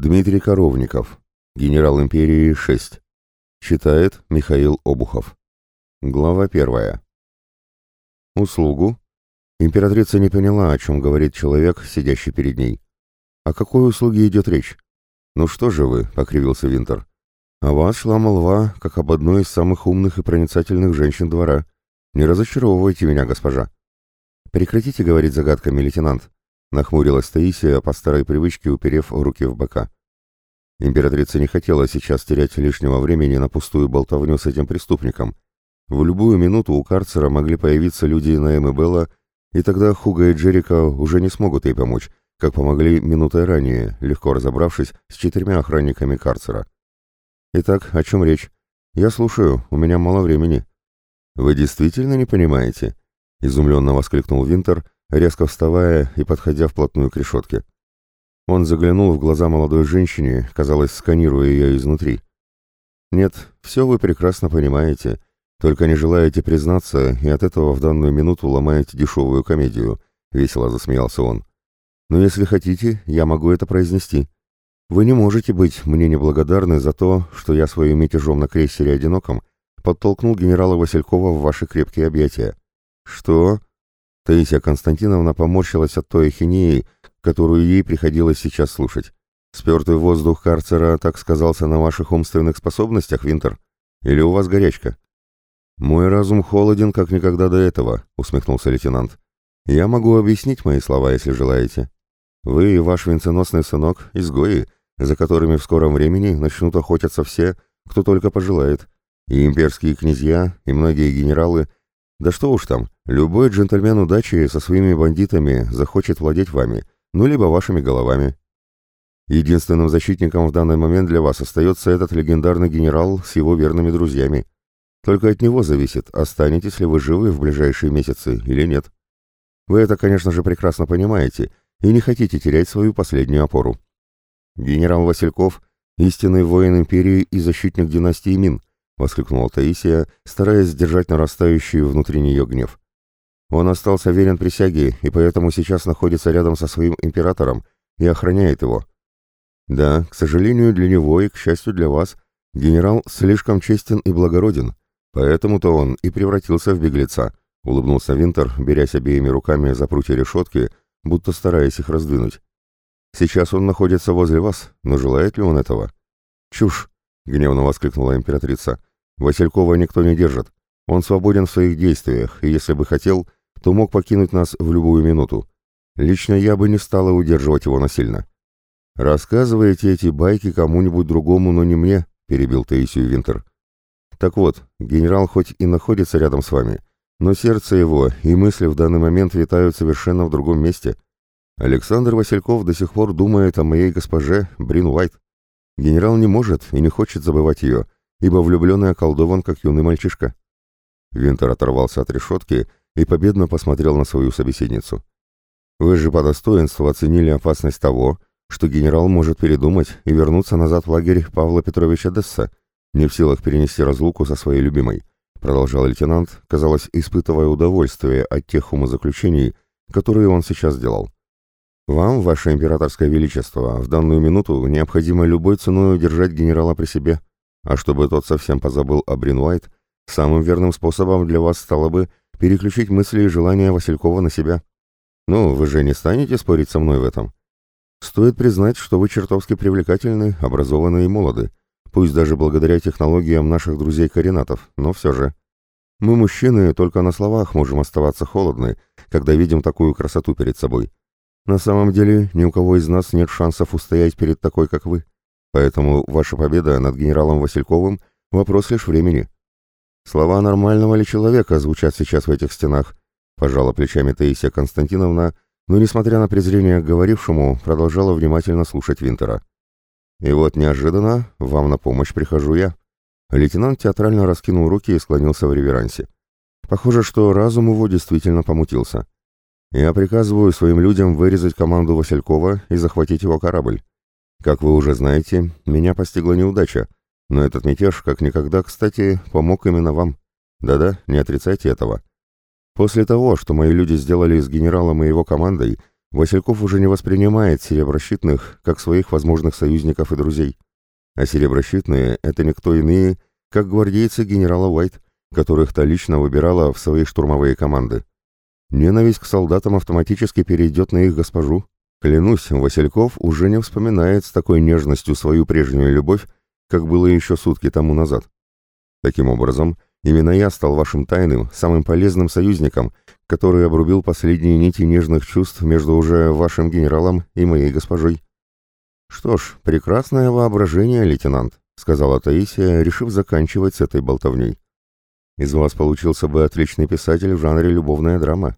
Дмитрий Коровников. Генерал империи 6. Читает Михаил Обухов. Глава первая. Услугу. Императрица не поняла, о чем говорит человек, сидящий перед ней. О какой услуге идет речь? Ну что же вы, покривился Винтер. О вас шла молва, как об одной из самых умных и проницательных женщин двора. Не разочаровывайте меня, госпожа. Прекратите говорить загадками, лейтенант. Нахмурилась Таисия по старой привычке, уперев руки в бока. Императрица не хотела сейчас терять лишнего времени на пустую болтовню с этим преступником. В любую минуту у карцера могли появиться люди на и Белла, и тогда Хуга и Джерика уже не смогут ей помочь, как помогли минутой ранее, легко разобравшись с четырьмя охранниками карцера. «Итак, о чем речь? Я слушаю, у меня мало времени». «Вы действительно не понимаете?» — изумленно воскликнул Винтер — резко вставая и подходя вплотную к решетке. Он заглянул в глаза молодой женщине, казалось, сканируя ее изнутри. «Нет, все вы прекрасно понимаете, только не желаете признаться, и от этого в данную минуту ломаете дешевую комедию», — весело засмеялся он. «Но если хотите, я могу это произнести. Вы не можете быть мне неблагодарны за то, что я своим мятежом на крейсере «Одиноком» подтолкнул генерала Василькова в ваши крепкие объятия». «Что?» Таисия Константиновна поморщилась от той ахинеи, которую ей приходилось сейчас слушать. «Спертый воздух карцера так сказался на ваших умственных способностях, Винтер? Или у вас горячка?» «Мой разум холоден, как никогда до этого», — усмехнулся лейтенант. «Я могу объяснить мои слова, если желаете. Вы и ваш венценосный сынок — изгои, за которыми в скором времени начнут охотиться все, кто только пожелает, и имперские князья, и многие генералы — да что уж там, любой джентльмен удачи со своими бандитами захочет владеть вами, ну либо вашими головами. Единственным защитником в данный момент для вас остается этот легендарный генерал с его верными друзьями. Только от него зависит, останетесь ли вы живы в ближайшие месяцы или нет. Вы это, конечно же, прекрасно понимаете и не хотите терять свою последнюю опору. Генерал Васильков — истинный воин империи и защитник династии Мин, — воскликнула Таисия, стараясь сдержать нарастающий внутри нее гнев. «Он остался верен присяге и поэтому сейчас находится рядом со своим императором и охраняет его. Да, к сожалению для него и к счастью для вас, генерал слишком честен и благороден, поэтому-то он и превратился в беглеца», — улыбнулся Винтер, берясь обеими руками за прутья решетки, будто стараясь их раздвинуть. «Сейчас он находится возле вас, но желает ли он этого?» «Чушь!» — гневно воскликнула императрица. Василькова никто не держит. Он свободен в своих действиях, и если бы хотел, то мог покинуть нас в любую минуту. Лично я бы не стала удерживать его насильно. «Рассказывайте эти байки кому-нибудь другому, но не мне», — перебил Таисию Винтер. «Так вот, генерал хоть и находится рядом с вами, но сердце его и мысли в данный момент витают совершенно в другом месте. Александр Васильков до сих пор думает о моей госпоже Брин Уайт. Генерал не может и не хочет забывать ее, ибо влюбленный околдован, как юный мальчишка. Винтер оторвался от решетки и победно посмотрел на свою собеседницу. «Вы же по достоинству оценили опасность того, что генерал может передумать и вернуться назад в лагерь Павла Петровича Десса, не в силах перенести разлуку со своей любимой», продолжал лейтенант, казалось, испытывая удовольствие от тех умозаключений, которые он сейчас делал. «Вам, ваше императорское величество, в данную минуту необходимо любой ценой удержать генерала при себе. А чтобы тот совсем позабыл о Брин Уайт, самым верным способом для вас стало бы переключить мысли и желания Василькова на себя. Ну, вы же не станете спорить со мной в этом. Стоит признать, что вы чертовски привлекательны, образованы и молоды, пусть даже благодаря технологиям наших друзей-коренатов, но все же. Мы, мужчины, только на словах можем оставаться холодны, когда видим такую красоту перед собой. На самом деле, ни у кого из нас нет шансов устоять перед такой, как вы. Поэтому ваша победа над генералом Васильковым — вопрос лишь времени. Слова нормального ли человека звучат сейчас в этих стенах, пожала плечами Таисия Константиновна, но, несмотря на презрение к говорившему, продолжала внимательно слушать Винтера. И вот неожиданно вам на помощь прихожу я. Лейтенант театрально раскинул руки и склонился в реверансе. Похоже, что разум его действительно помутился. Я приказываю своим людям вырезать команду Василькова и захватить его корабль. Как вы уже знаете, меня постигла неудача, но этот мятеж, как никогда, кстати, помог именно вам. Да-да, не отрицайте этого. После того, что мои люди сделали с генералом и его командой, Васильков уже не воспринимает сереброщитных как своих возможных союзников и друзей. А сереброщитные — это никто иные, как гвардейцы генерала Уайт, которых та лично выбирала в свои штурмовые команды. Ненависть к солдатам автоматически перейдет на их госпожу. Клянусь, Васильков уже не вспоминает с такой нежностью свою прежнюю любовь, как было еще сутки тому назад. Таким образом, именно я стал вашим тайным, самым полезным союзником, который обрубил последние нити нежных чувств между уже вашим генералом и моей госпожой. Что ж, прекрасное воображение, лейтенант, сказала Таисия, решив заканчивать с этой болтовней. Из вас получился бы отличный писатель в жанре любовная драма,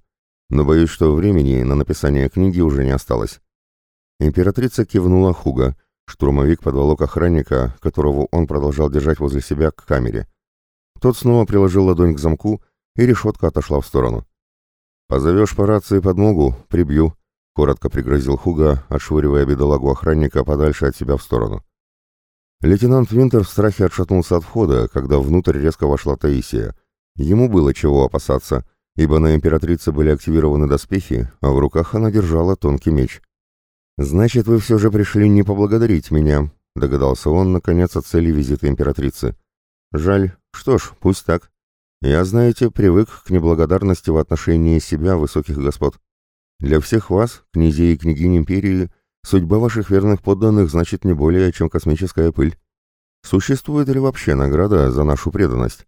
но боюсь, что времени на написание книги уже не осталось. Императрица кивнула Хуга, штурмовик подволок охранника, которого он продолжал держать возле себя, к камере. Тот снова приложил ладонь к замку, и решетка отошла в сторону. «Позовешь по рации подмогу, прибью», — коротко пригрозил Хуга, отшвыривая бедолагу охранника подальше от себя в сторону. Лейтенант Винтер в страхе отшатнулся от входа, когда внутрь резко вошла Таисия. Ему было чего опасаться, ибо на императрице были активированы доспехи, а в руках она держала тонкий меч. «Значит, вы все же пришли не поблагодарить меня», — догадался он, наконец, о цели визита императрицы. «Жаль. Что ж, пусть так. Я, знаете, привык к неблагодарности в отношении себя, высоких господ. Для всех вас, князей и княгинь империи, Судьба ваших верных подданных значит не более, чем космическая пыль. Существует ли вообще награда за нашу преданность?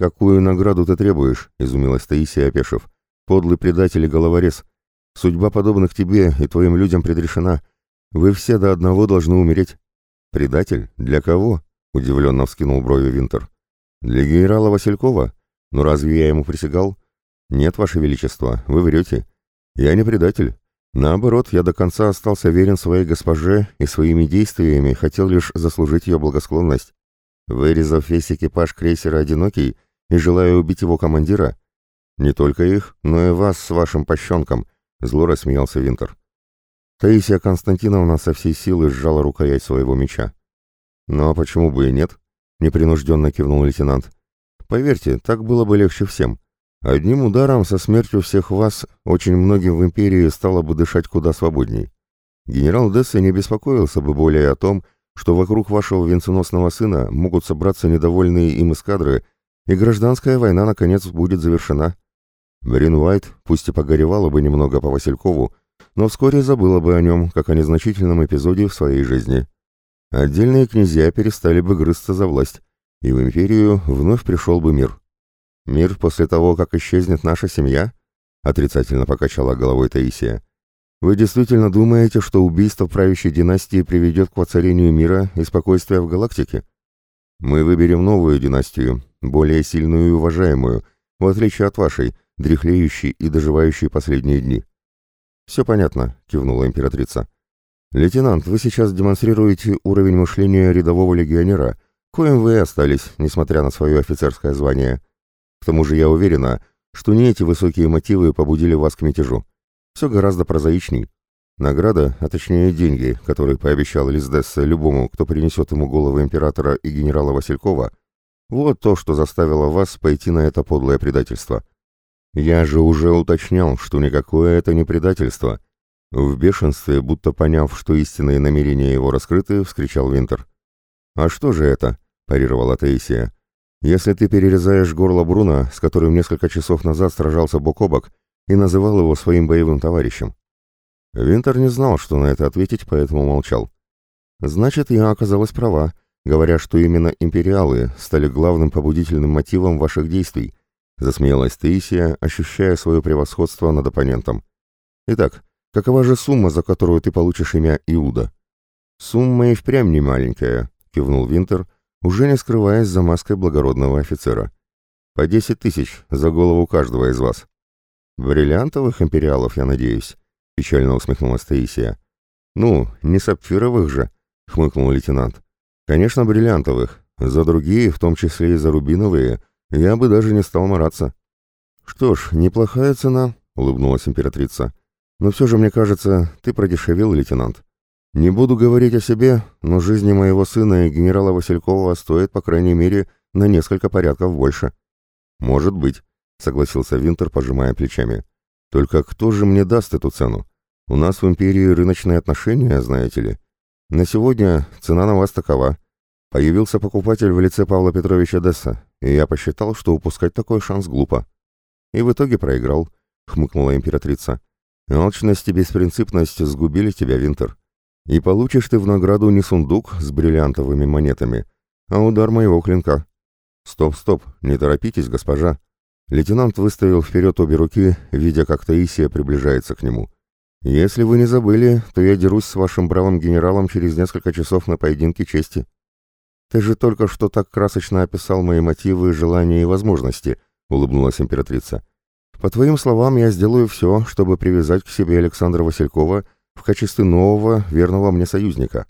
Какую награду ты требуешь? изумилась Таисия, опешив. Подлый предатель и головорез. Судьба подобных тебе и твоим людям предрешена. Вы все до одного должны умереть. Предатель? Для кого? удивленно вскинул брови Винтер. Для генерала Василькова? Но разве я ему присягал? Нет, ваше величество, вы врете. Я не предатель. Наоборот, я до конца остался верен своей госпоже и своими действиями хотел лишь заслужить ее благосклонность. Вырезав весь экипаж крейсера «Одинокий» и желая убить его командира, не только их, но и вас с вашим пощенком, зло рассмеялся Винтер. Таисия Константиновна со всей силы сжала рукоять своего меча. «Ну а почему бы и нет?» — непринужденно кивнул лейтенант. «Поверьте, так было бы легче всем. Одним ударом со смертью всех вас очень многим в империи стало бы дышать куда свободней. Генерал Десса не беспокоился бы более о том, что вокруг вашего венценосного сына могут собраться недовольные им эскадры, и гражданская война наконец будет завершена. Брин Уайт, пусть и погоревала бы немного по Василькову, но вскоре забыла бы о нем, как о незначительном эпизоде в своей жизни. Отдельные князья перестали бы грызться за власть, и в империю вновь пришел бы мир. «Мир после того, как исчезнет наша семья?» — отрицательно покачала головой Таисия. «Вы действительно думаете, что убийство правящей династии приведет к воцарению мира и спокойствия в галактике? Мы выберем новую династию, более сильную и уважаемую, в отличие от вашей, дряхлеющей и доживающей последние дни». «Все понятно», — кивнула императрица. «Лейтенант, вы сейчас демонстрируете уровень мышления рядового легионера, коим вы и остались, несмотря на свое офицерское звание». К тому же я уверена, что не эти высокие мотивы побудили вас к мятежу. Все гораздо прозаичней. Награда, а точнее деньги, которые пообещал Лиздесса любому, кто принесет ему голову императора и генерала Василькова, вот то, что заставило вас пойти на это подлое предательство. Я же уже уточнял, что никакое это не предательство. В бешенстве, будто поняв, что истинные намерения его раскрыты, вскричал Винтер. «А что же это?» – парировала Таисия. Если ты перерезаешь горло Бруна, с которым несколько часов назад сражался бок о бок, и называл его своим боевым товарищем. Винтер не знал, что на это ответить, поэтому молчал. Значит, я оказалась права, говоря, что именно империалы стали главным побудительным мотивом ваших действий, засмеялась Таисия, ощущая свое превосходство над оппонентом. Итак, какова же сумма, за которую ты получишь имя Иуда? Сумма и впрямь не маленькая, кивнул Винтер, уже не скрываясь за маской благородного офицера. «По десять тысяч за голову каждого из вас». «Бриллиантовых империалов, я надеюсь», — печально усмехнулась Таисия. «Ну, не сапфировых же», — хмыкнул лейтенант. «Конечно, бриллиантовых. За другие, в том числе и за рубиновые, я бы даже не стал мараться». «Что ж, неплохая цена», — улыбнулась императрица. «Но все же, мне кажется, ты продешевил, лейтенант. Не буду говорить о себе, но жизни моего сына и генерала Василькова стоит, по крайней мере, на несколько порядков больше. Может быть, согласился Винтер, пожимая плечами. Только кто же мне даст эту цену? У нас в империи рыночные отношения, знаете ли. На сегодня цена на вас такова. Появился покупатель в лице Павла Петровича Десса, и я посчитал, что упускать такой шанс глупо. И в итоге проиграл, хмыкнула императрица. Алчность и беспринципность сгубили тебя, Винтер. И получишь ты в награду не сундук с бриллиантовыми монетами, а удар моего клинка. Стоп, стоп, не торопитесь, госпожа. Лейтенант выставил вперед обе руки, видя, как Таисия приближается к нему. «Если вы не забыли, то я дерусь с вашим бравым генералом через несколько часов на поединке чести. Ты же только что так красочно описал мои мотивы, желания и возможности», — улыбнулась императрица. «По твоим словам, я сделаю все, чтобы привязать к себе Александра Василькова в качестве нового, верного мне союзника.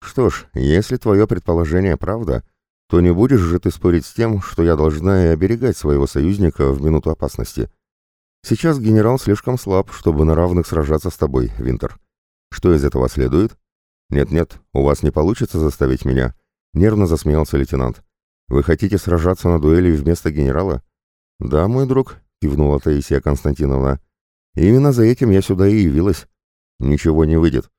Что ж, если твое предположение правда, то не будешь же ты спорить с тем, что я должна и оберегать своего союзника в минуту опасности». Сейчас генерал слишком слаб, чтобы на равных сражаться с тобой, Винтер. Что из этого следует? Нет-нет, у вас не получится заставить меня, нервно засмеялся лейтенант. Вы хотите сражаться на дуэли вместо генерала? Да, мой друг, кивнула Таисия Константиновна. Именно за этим я сюда и явилась. Ничего не выйдет.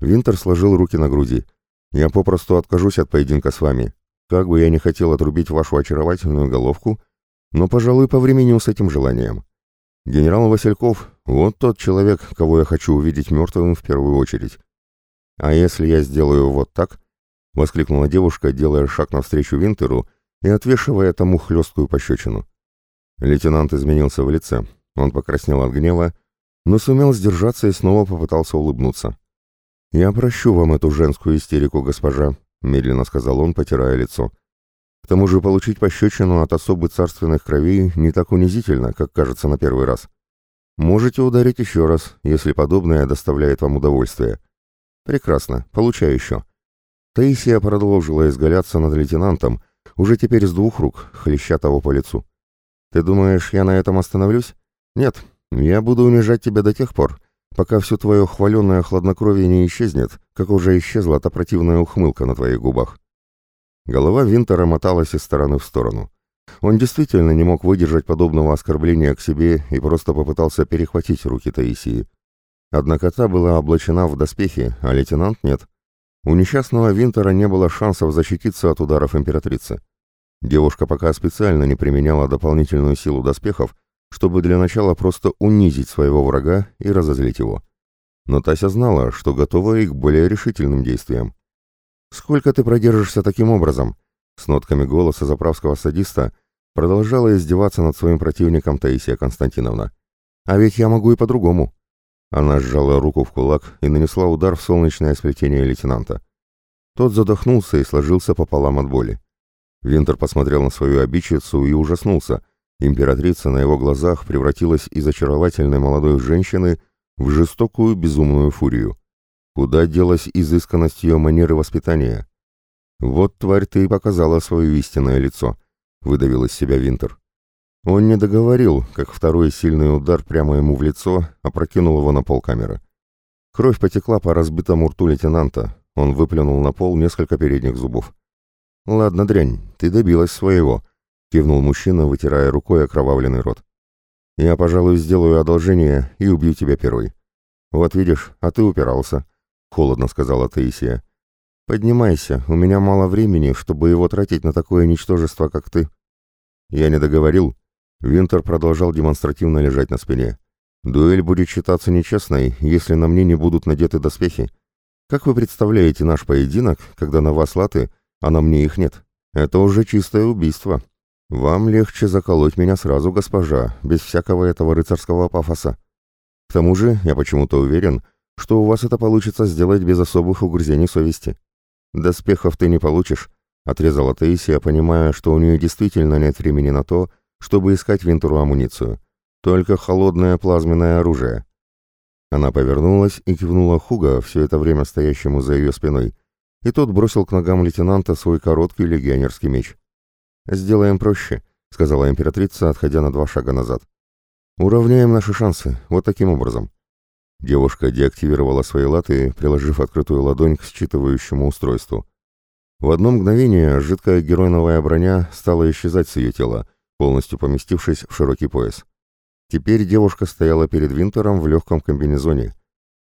Винтер сложил руки на груди. Я попросту откажусь от поединка с вами. Как бы я не хотел отрубить вашу очаровательную головку, но, пожалуй, повременю с этим желанием. Генерал Васильков — вот тот человек, кого я хочу увидеть мертвым в первую очередь. А если я сделаю вот так? — воскликнула девушка, делая шаг навстречу Винтеру и отвешивая тому хлесткую пощечину. Лейтенант изменился в лице. Он покраснел от гнева, но сумел сдержаться и снова попытался улыбнуться. «Я прощу вам эту женскую истерику, госпожа», — медленно сказал он, потирая лицо. К тому же получить пощечину от особы царственных кровей не так унизительно, как кажется на первый раз. Можете ударить еще раз, если подобное доставляет вам удовольствие. Прекрасно, получаю еще. Таисия продолжила изгаляться над лейтенантом, уже теперь с двух рук, хлеща того по лицу. Ты думаешь, я на этом остановлюсь? Нет, я буду унижать тебя до тех пор, пока все твое хваленное хладнокровие не исчезнет, как уже исчезла та противная ухмылка на твоих губах. Голова Винтера моталась из стороны в сторону. Он действительно не мог выдержать подобного оскорбления к себе и просто попытался перехватить руки Таисии. Однако та была облачена в доспехи, а лейтенант нет. У несчастного Винтера не было шансов защититься от ударов императрицы. Девушка пока специально не применяла дополнительную силу доспехов, чтобы для начала просто унизить своего врага и разозлить его. Но Тася знала, что готова и к более решительным действиям. «Сколько ты продержишься таким образом?» С нотками голоса заправского садиста продолжала издеваться над своим противником Таисия Константиновна. «А ведь я могу и по-другому». Она сжала руку в кулак и нанесла удар в солнечное сплетение лейтенанта. Тот задохнулся и сложился пополам от боли. Винтер посмотрел на свою обидчицу и ужаснулся. Императрица на его глазах превратилась из очаровательной молодой женщины в жестокую безумную фурию. Куда делась изысканность ее манеры воспитания? «Вот, тварь, ты и показала свое истинное лицо», — выдавил из себя Винтер. Он не договорил, как второй сильный удар прямо ему в лицо опрокинул его на пол камеры. Кровь потекла по разбитому рту лейтенанта, он выплюнул на пол несколько передних зубов. «Ладно, дрянь, ты добилась своего», — кивнул мужчина, вытирая рукой окровавленный рот. «Я, пожалуй, сделаю одолжение и убью тебя первый. Вот видишь, а ты упирался холодно сказала Таисия. «Поднимайся, у меня мало времени, чтобы его тратить на такое ничтожество, как ты». Я не договорил. Винтер продолжал демонстративно лежать на спине. «Дуэль будет считаться нечестной, если на мне не будут надеты доспехи. Как вы представляете наш поединок, когда на вас латы, а на мне их нет? Это уже чистое убийство. Вам легче заколоть меня сразу, госпожа, без всякого этого рыцарского пафоса. К тому же, я почему-то уверен, что у вас это получится сделать без особых угрызений совести. Доспехов ты не получишь, отрезала Таисия, понимая, что у нее действительно нет времени на то, чтобы искать Винтуру амуницию. Только холодное плазменное оружие. Она повернулась и кивнула Хуга, все это время стоящему за ее спиной, и тот бросил к ногам лейтенанта свой короткий легионерский меч. «Сделаем проще», — сказала императрица, отходя на два шага назад. «Уравняем наши шансы, вот таким образом. Девушка деактивировала свои латы, приложив открытую ладонь к считывающему устройству. В одно мгновение жидкая геройновая броня стала исчезать с ее тела, полностью поместившись в широкий пояс. Теперь девушка стояла перед Винтером в легком комбинезоне.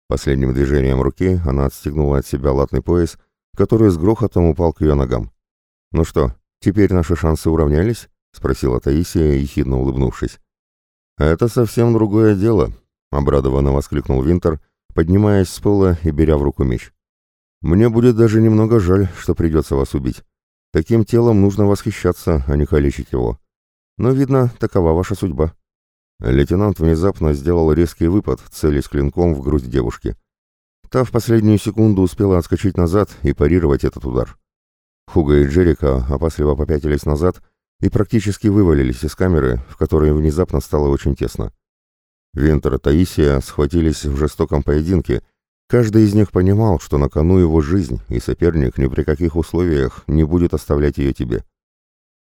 Последним движением руки она отстегнула от себя латный пояс, который с грохотом упал к ее ногам. «Ну что, теперь наши шансы уравнялись?» — спросила Таисия, ехидно улыбнувшись. «Это совсем другое дело», — обрадованно воскликнул Винтер, поднимаясь с пола и беря в руку меч. «Мне будет даже немного жаль, что придется вас убить. Таким телом нужно восхищаться, а не калечить его. Но, видно, такова ваша судьба». Лейтенант внезапно сделал резкий выпад, целясь клинком в грудь девушки. Та в последнюю секунду успела отскочить назад и парировать этот удар. Хуга и Джерика опасливо попятились назад и практически вывалились из камеры, в которой внезапно стало очень тесно. Винтер и Таисия схватились в жестоком поединке, каждый из них понимал, что на кону его жизнь, и соперник ни при каких условиях не будет оставлять ее тебе.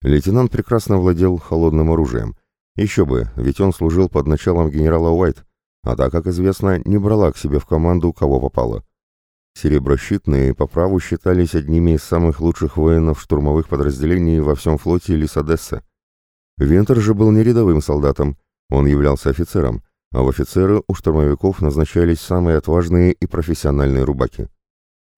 Лейтенант прекрасно владел холодным оружием. Еще бы, ведь он служил под началом генерала Уайт, а так, как известно, не брала к себе в команду, кого попало. Сереброщитные по праву считались одними из самых лучших воинов штурмовых подразделений во всем флоте Лисадесса. Винтер же был не рядовым солдатом, он являлся офицером, а в офицеры у штурмовиков назначались самые отважные и профессиональные рубаки.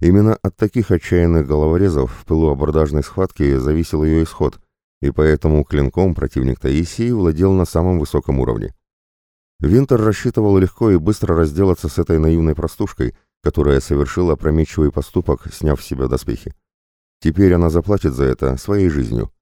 Именно от таких отчаянных головорезов в пылу абордажной схватки зависел ее исход, и поэтому клинком противник Таисии владел на самом высоком уровне. Винтер рассчитывал легко и быстро разделаться с этой наивной простушкой, которая совершила опрометчивый поступок, сняв с себя доспехи. Теперь она заплатит за это своей жизнью.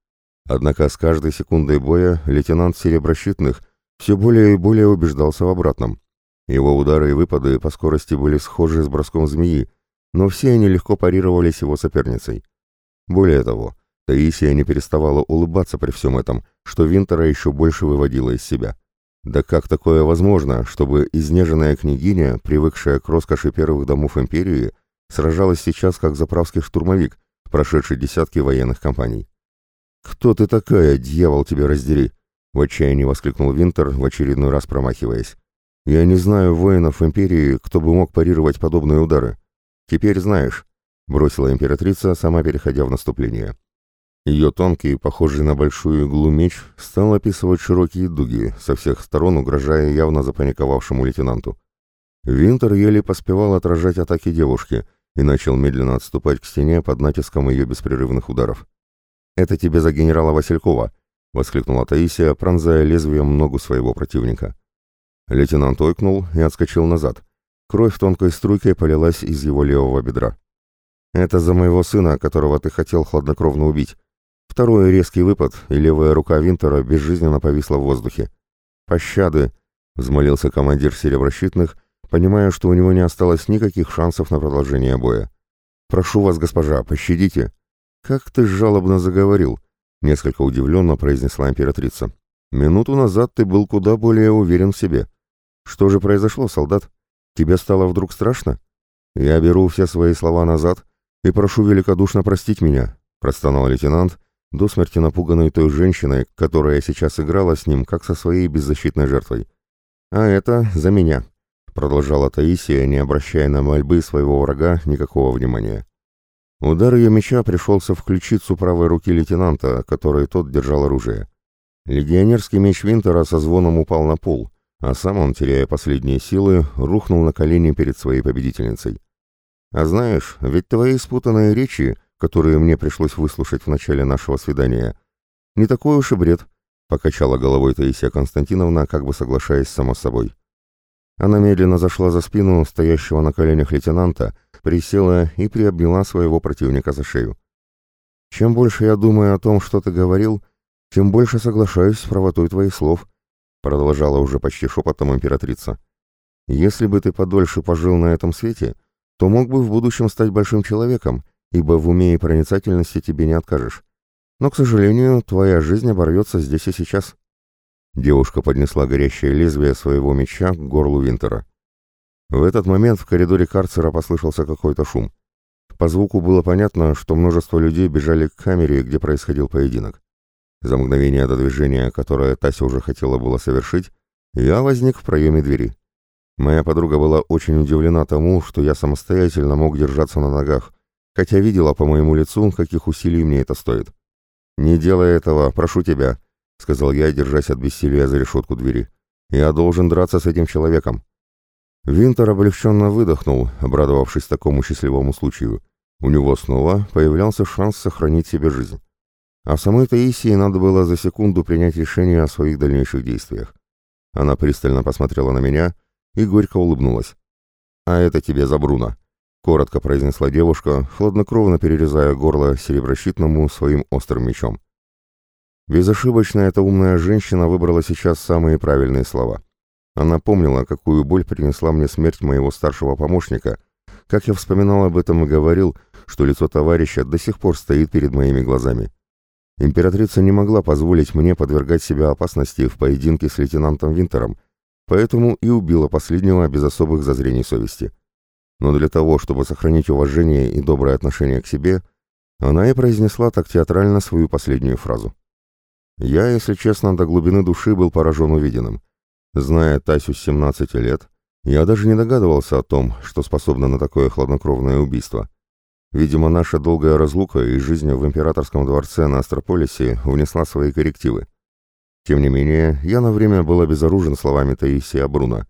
Однако с каждой секундой боя лейтенант Сереброщитных все более и более убеждался в обратном. Его удары и выпады по скорости были схожи с броском змеи, но все они легко парировались его соперницей. Более того, Таисия не переставала улыбаться при всем этом, что Винтера еще больше выводило из себя. Да как такое возможно, чтобы изнеженная княгиня, привыкшая к роскоши первых домов империи, сражалась сейчас как заправский штурмовик, прошедший десятки военных кампаний? «Кто ты такая, дьявол, тебе раздери!» — в отчаянии воскликнул Винтер, в очередной раз промахиваясь. «Я не знаю воинов империи, кто бы мог парировать подобные удары. Теперь знаешь», — бросила императрица, сама переходя в наступление. Ее тонкий, похожий на большую иглу меч, стал описывать широкие дуги, со всех сторон угрожая явно запаниковавшему лейтенанту. Винтер еле поспевал отражать атаки девушки и начал медленно отступать к стене под натиском ее беспрерывных ударов. «Это тебе за генерала Василькова!» — воскликнула Таисия, пронзая лезвием ногу своего противника. Лейтенант ойкнул и отскочил назад. Кровь тонкой струйкой полилась из его левого бедра. «Это за моего сына, которого ты хотел хладнокровно убить», Второй резкий выпад, и левая рука Винтера безжизненно повисла в воздухе. «Пощады!» — взмолился командир сереброщитных, понимая, что у него не осталось никаких шансов на продолжение боя. «Прошу вас, госпожа, пощадите!» «Как ты жалобно заговорил!» — несколько удивленно произнесла императрица. «Минуту назад ты был куда более уверен в себе. Что же произошло, солдат? Тебе стало вдруг страшно? Я беру все свои слова назад и прошу великодушно простить меня», — простонал лейтенант, до смерти напуганной той женщиной, которая сейчас играла с ним, как со своей беззащитной жертвой. «А это за меня», — продолжала Таисия, не обращая на мольбы своего врага никакого внимания. Удар ее меча пришелся в ключицу правой руки лейтенанта, которой тот держал оружие. Легионерский меч Винтера со звоном упал на пол, а сам он, теряя последние силы, рухнул на колени перед своей победительницей. «А знаешь, ведь твои спутанные речи которые мне пришлось выслушать в начале нашего свидания. Не такой уж и бред, покачала головой Таисия Константиновна, как бы соглашаясь само собой. Она медленно зашла за спину стоящего на коленях лейтенанта, присела и приобняла своего противника за шею. «Чем больше я думаю о том, что ты говорил, тем больше соглашаюсь с правотой твоих слов», продолжала уже почти шепотом императрица. «Если бы ты подольше пожил на этом свете, то мог бы в будущем стать большим человеком, ибо в уме и проницательности тебе не откажешь. Но, к сожалению, твоя жизнь оборвется здесь и сейчас». Девушка поднесла горящее лезвие своего меча к горлу Винтера. В этот момент в коридоре карцера послышался какой-то шум. По звуку было понятно, что множество людей бежали к камере, где происходил поединок. За мгновение до движения, которое Тася уже хотела было совершить, я возник в проеме двери. Моя подруга была очень удивлена тому, что я самостоятельно мог держаться на ногах, хотя видела по моему лицу, каких усилий мне это стоит. «Не делай этого, прошу тебя», — сказал я, держась от бессилия за решетку двери. «Я должен драться с этим человеком». Винтер облегченно выдохнул, обрадовавшись такому счастливому случаю. У него снова появлялся шанс сохранить себе жизнь. А самой Таисии надо было за секунду принять решение о своих дальнейших действиях. Она пристально посмотрела на меня и горько улыбнулась. «А это тебе за Бруно», — коротко произнесла девушка, хладнокровно перерезая горло сереброщитному своим острым мечом. Безошибочно эта умная женщина выбрала сейчас самые правильные слова. Она помнила, какую боль принесла мне смерть моего старшего помощника, как я вспоминал об этом и говорил, что лицо товарища до сих пор стоит перед моими глазами. Императрица не могла позволить мне подвергать себя опасности в поединке с лейтенантом Винтером, поэтому и убила последнего без особых зазрений совести. Но для того, чтобы сохранить уважение и доброе отношение к себе, она и произнесла так театрально свою последнюю фразу. Я, если честно, до глубины души был поражен увиденным. Зная Тасю с 17 лет, я даже не догадывался о том, что способна на такое хладнокровное убийство. Видимо, наша долгая разлука и жизнь в императорском дворце на Астрополисе внесла свои коррективы. Тем не менее, я на время был обезоружен словами Таисия Бруно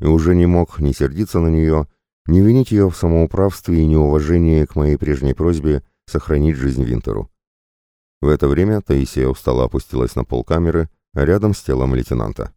и уже не мог ни сердиться на нее, ни винить ее в самоуправстве и неуважении к моей прежней просьбе сохранить жизнь Винтеру. В это время Таисия устало опустилась на пол камеры, рядом с телом лейтенанта.